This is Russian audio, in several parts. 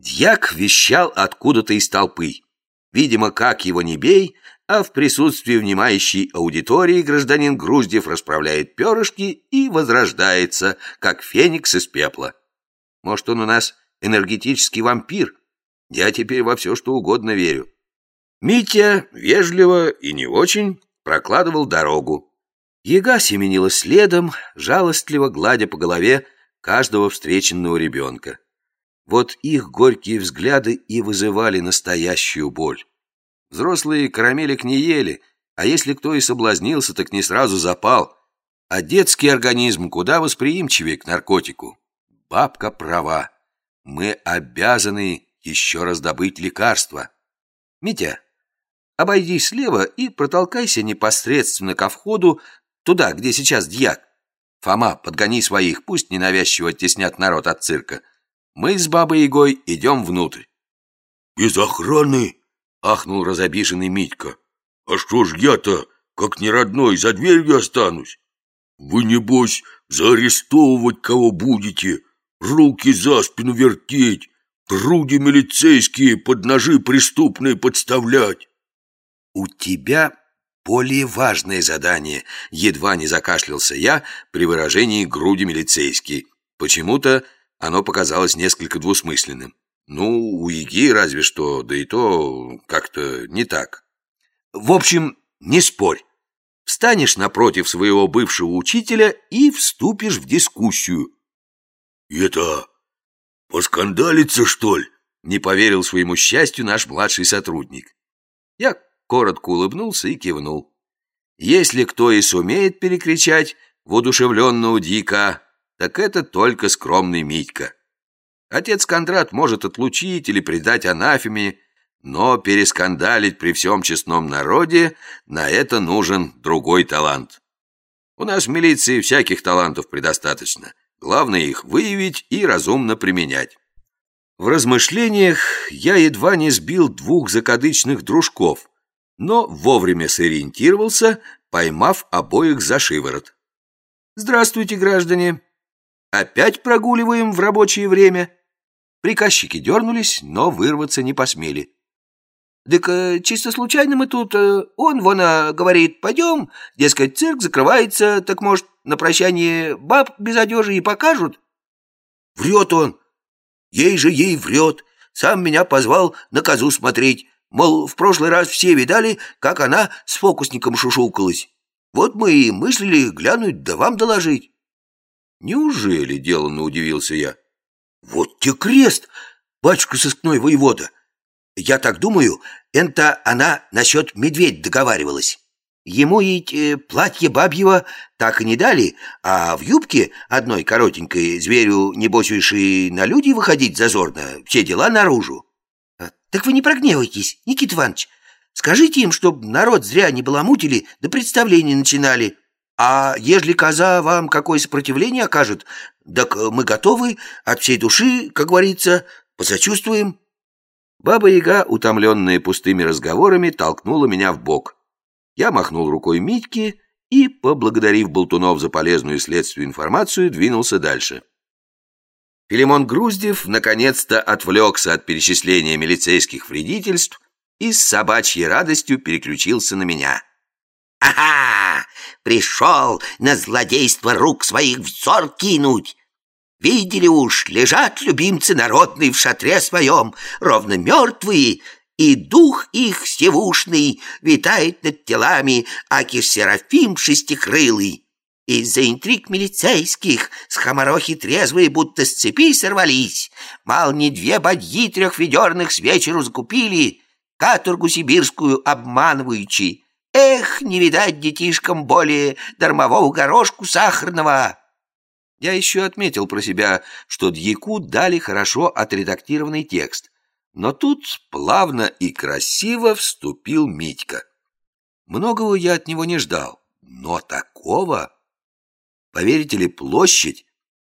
Дьяк вещал откуда-то из толпы. Видимо, как его не бей, а в присутствии внимающей аудитории гражданин Груздев расправляет перышки и возрождается, как феникс из пепла. Может, он у нас энергетический вампир? Я теперь во все, что угодно верю. Митя вежливо и не очень прокладывал дорогу. Яга семенила следом, жалостливо гладя по голове каждого встреченного ребенка. Вот их горькие взгляды и вызывали настоящую боль. Взрослые карамелек не ели, а если кто и соблазнился, так не сразу запал. А детский организм куда восприимчивее к наркотику. Бабка права. Мы обязаны еще раз добыть лекарства. Митя, обойди слева и протолкайся непосредственно ко входу, туда, где сейчас дьяк. Фома, подгони своих, пусть ненавязчиво оттеснят народ от цирка. Мы с бабой Егой идем внутрь. «Без охраны?» — ахнул разобиженный Митька. «А что ж я-то, как не родной, за дверью останусь? Вы, небось, заарестовывать кого будете, руки за спину вертеть, груди милицейские под ножи преступные подставлять». «У тебя более важное задание», — едва не закашлялся я при выражении груди милицейские. Почему-то оно показалось несколько двусмысленным. Ну, у Яги разве что, да и то как-то не так. В общем, не спорь. Встанешь напротив своего бывшего учителя и вступишь в дискуссию. «Это поскандалиться, что ли?» Не поверил своему счастью наш младший сотрудник. Я коротко улыбнулся и кивнул. Если кто и сумеет перекричать воодушевленного дика, так это только скромный Митька. Отец Кондрат может отлучить или предать анафеме, но перескандалить при всем честном народе на это нужен другой талант. У нас в милиции всяких талантов предостаточно. Главное их выявить и разумно применять. В размышлениях я едва не сбил двух закадычных дружков, но вовремя сориентировался, поймав обоих за шиворот. «Здравствуйте, граждане!» Опять прогуливаем в рабочее время?» Приказчики дернулись, но вырваться не посмели. «Так э, чисто случайно мы тут... Э, он, вон, э, говорит, пойдем, дескать, цирк закрывается, так, может, на прощание баб без одежи и покажут?» «Врет он! Ей же ей врет! Сам меня позвал на козу смотреть, мол, в прошлый раз все видали, как она с фокусником шушукалась. Вот мы и мыслили глянуть да вам доложить». «Неужели?» — деланно удивился я. «Вот те крест, батюшка сыскной воевода! Я так думаю, это она насчет медведь договаривалась. Ему ведь э, платье бабьего так и не дали, а в юбке одной коротенькой зверю, небось уж и на люди выходить зазорно, все дела наружу. А, так вы не прогневайтесь, Никита Иванович. Скажите им, чтоб народ зря не баламутили, да представления начинали». А ежели коза вам какое сопротивление окажет, так мы готовы от всей души, как говорится, посочувствуем». Баба-яга, утомленная пустыми разговорами, толкнула меня в бок. Я махнул рукой Митьке и, поблагодарив Болтунов за полезную следствию информацию, двинулся дальше. Филимон Груздев наконец-то отвлекся от перечисления милицейских вредительств и с собачьей радостью переключился на меня. «Ага! Пришел на злодейство рук своих взор кинуть! Видели уж, лежат любимцы народные в шатре своем, ровно мертвые, и дух их севушный витает над телами, аки Серафим шестикрылый. Из-за интриг милицейских с хамарохи трезвые будто с цепи сорвались, мал не две бадьи трехведерных с вечеру закупили, каторгу сибирскую обманываючи, Эх, не видать детишкам более дармового горошку сахарного!» Я еще отметил про себя, что Дьяку дали хорошо отредактированный текст, но тут плавно и красиво вступил Митька. Многого я от него не ждал, но такого... Поверите ли, площадь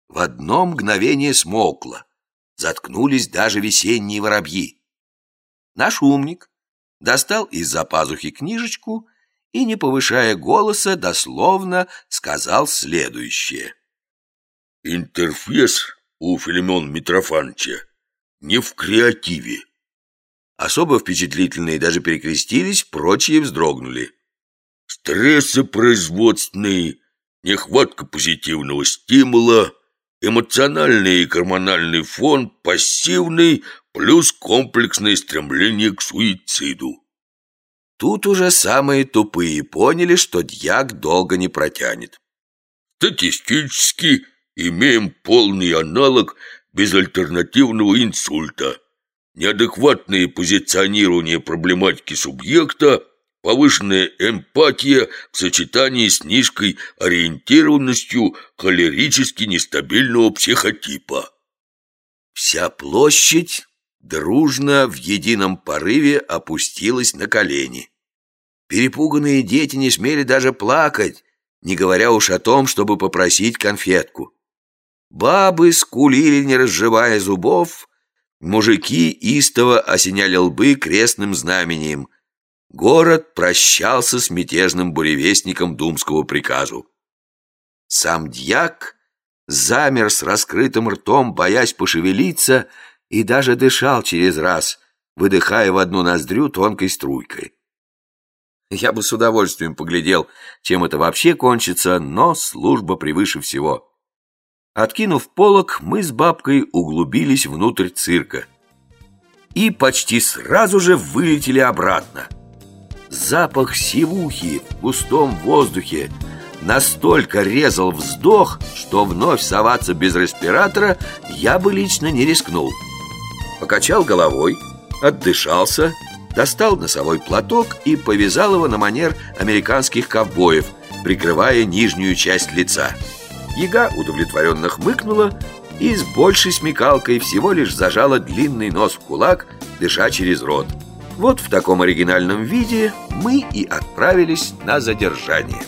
в одно мгновение смолкла. Заткнулись даже весенние воробьи. Наш умник достал из-за пазухи книжечку и, не повышая голоса, дословно сказал следующее. «Интерфейс у Филимон Митрофановича не в креативе. Особо впечатлительные даже перекрестились, прочие вздрогнули. Стрессы производственные, нехватка позитивного стимула, эмоциональный и гормональный фон пассивный, плюс комплексное стремление к суициду. Тут уже самые тупые поняли, что дьяк долго не протянет. Статистически имеем полный аналог безальтернативного инсульта. Неадекватное позиционирование проблематики субъекта, повышенная эмпатия в сочетании с низкой ориентированностью холерически нестабильного психотипа. Вся площадь дружно в едином порыве опустилась на колени. Перепуганные дети не смели даже плакать, не говоря уж о том, чтобы попросить конфетку. Бабы скулили, не разжевая зубов, мужики истово осеняли лбы крестным знамением. Город прощался с мятежным буревестником думского приказу. Сам дьяк замер с раскрытым ртом, боясь пошевелиться, и даже дышал через раз, выдыхая в одну ноздрю тонкой струйкой. Я бы с удовольствием поглядел, чем это вообще кончится, но служба превыше всего. Откинув полог, мы с бабкой углубились внутрь цирка. И почти сразу же вылетели обратно. Запах сивухи в густом воздухе настолько резал вздох, что вновь соваться без респиратора я бы лично не рискнул. Покачал головой, отдышался, достал носовой платок и повязал его на манер американских ковбоев, прикрывая нижнюю часть лица. Яга удовлетворенно хмыкнула и с большей смекалкой всего лишь зажала длинный нос в кулак, дыша через рот. Вот в таком оригинальном виде мы и отправились на задержание.